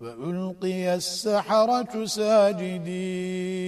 وألقي السحرة ساجدين.